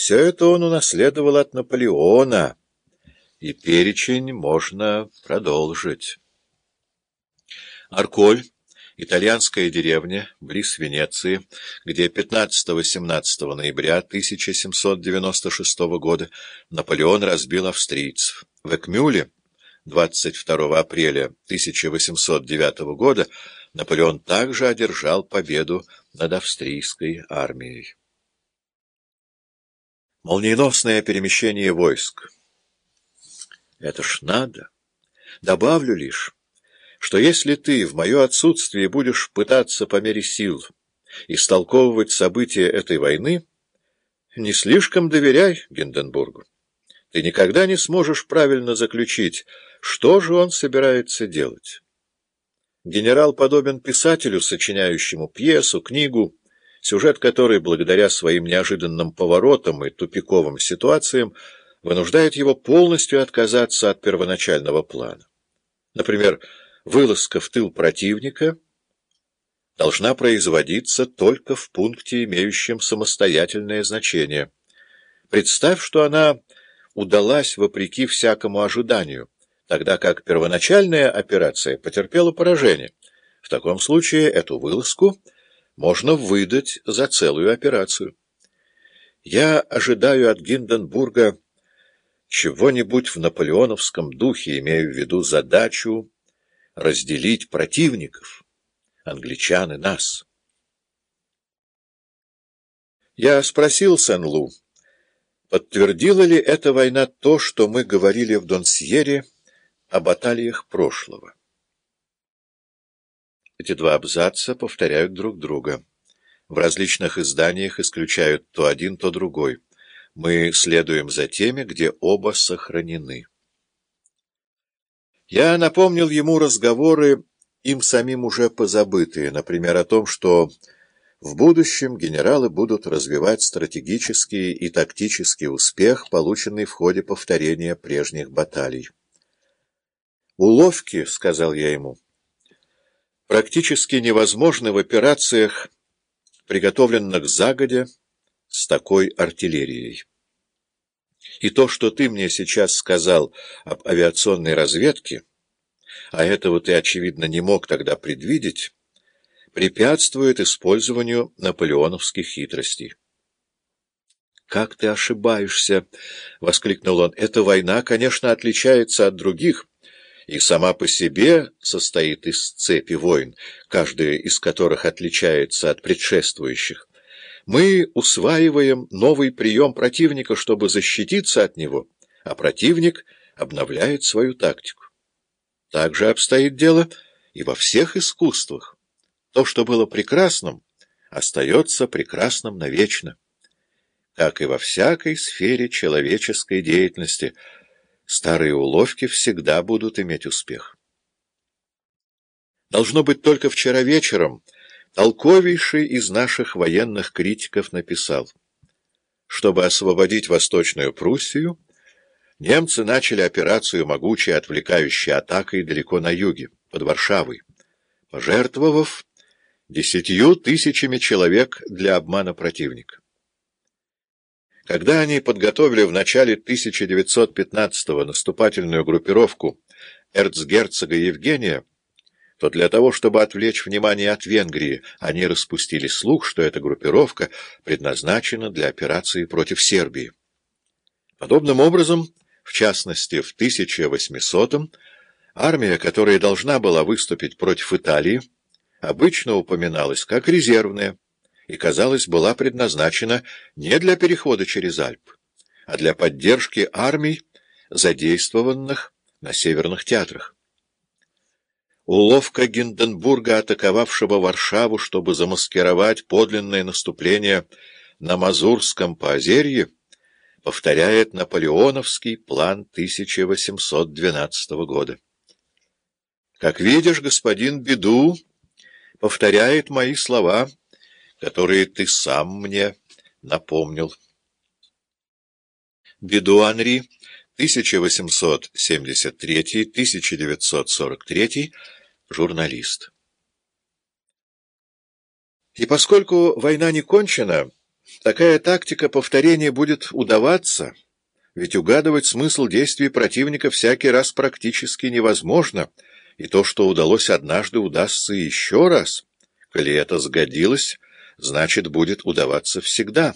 Все это он унаследовал от Наполеона, и перечень можно продолжить. Арколь, итальянская деревня, близ Венеции, где 15-18 ноября 1796 года Наполеон разбил австрийцев. В Экмюле 22 апреля 1809 года Наполеон также одержал победу над австрийской армией. Молниеносное перемещение войск. Это ж надо. Добавлю лишь, что если ты в мое отсутствие будешь пытаться по мере сил истолковывать события этой войны, не слишком доверяй Гинденбургу. Ты никогда не сможешь правильно заключить, что же он собирается делать. Генерал подобен писателю, сочиняющему пьесу, книгу, сюжет которой, благодаря своим неожиданным поворотам и тупиковым ситуациям, вынуждает его полностью отказаться от первоначального плана. Например, вылазка в тыл противника должна производиться только в пункте, имеющем самостоятельное значение. Представь, что она удалась вопреки всякому ожиданию, тогда как первоначальная операция потерпела поражение. В таком случае эту вылазку можно выдать за целую операцию. Я ожидаю от Гинденбурга чего-нибудь в наполеоновском духе, имею в виду задачу разделить противников, англичан и нас. Я спросил Сен-Лу, подтвердила ли эта война то, что мы говорили в Донсьере о баталиях прошлого. Эти два абзаца повторяют друг друга. В различных изданиях исключают то один, то другой. Мы следуем за теми, где оба сохранены. Я напомнил ему разговоры, им самим уже позабытые, например, о том, что в будущем генералы будут развивать стратегический и тактический успех, полученный в ходе повторения прежних баталий. «Уловки», — сказал я ему, — практически невозможны в операциях, приготовленных загодя с такой артиллерией. И то, что ты мне сейчас сказал об авиационной разведке, а этого ты, очевидно, не мог тогда предвидеть, препятствует использованию наполеоновских хитростей. «Как ты ошибаешься!» — воскликнул он. «Эта война, конечно, отличается от других» и сама по себе состоит из цепи войн, каждая из которых отличается от предшествующих. Мы усваиваем новый прием противника, чтобы защититься от него, а противник обновляет свою тактику. Так же обстоит дело и во всех искусствах. То, что было прекрасным, остается прекрасным навечно. Как и во всякой сфере человеческой деятельности – старые уловки всегда будут иметь успех. Должно быть, только вчера вечером толковейший из наших военных критиков написал, чтобы освободить Восточную Пруссию, немцы начали операцию могучей отвлекающей атакой далеко на юге, под Варшавой, пожертвовав десятью тысячами человек для обмана противника. Когда они подготовили в начале 1915-го наступательную группировку эрцгерцога Евгения, то для того, чтобы отвлечь внимание от Венгрии, они распустили слух, что эта группировка предназначена для операции против Сербии. Подобным образом, в частности, в 1800-м, армия, которая должна была выступить против Италии, обычно упоминалась как резервная, и, казалось, была предназначена не для перехода через Альп, а для поддержки армий, задействованных на северных театрах. Уловка Гинденбурга, атаковавшего Варшаву, чтобы замаскировать подлинное наступление на Мазурском поозерье, повторяет наполеоновский план 1812 года. Как видишь, господин Беду повторяет мои слова — которые ты сам мне напомнил. Беду Анри, 1873-1943, журналист. И поскольку война не кончена, Такая тактика повторения будет удаваться, ведь угадывать смысл действий противника всякий раз практически невозможно, и то, что удалось однажды, удастся еще раз. Коли это сгодилось, значит, будет удаваться всегда.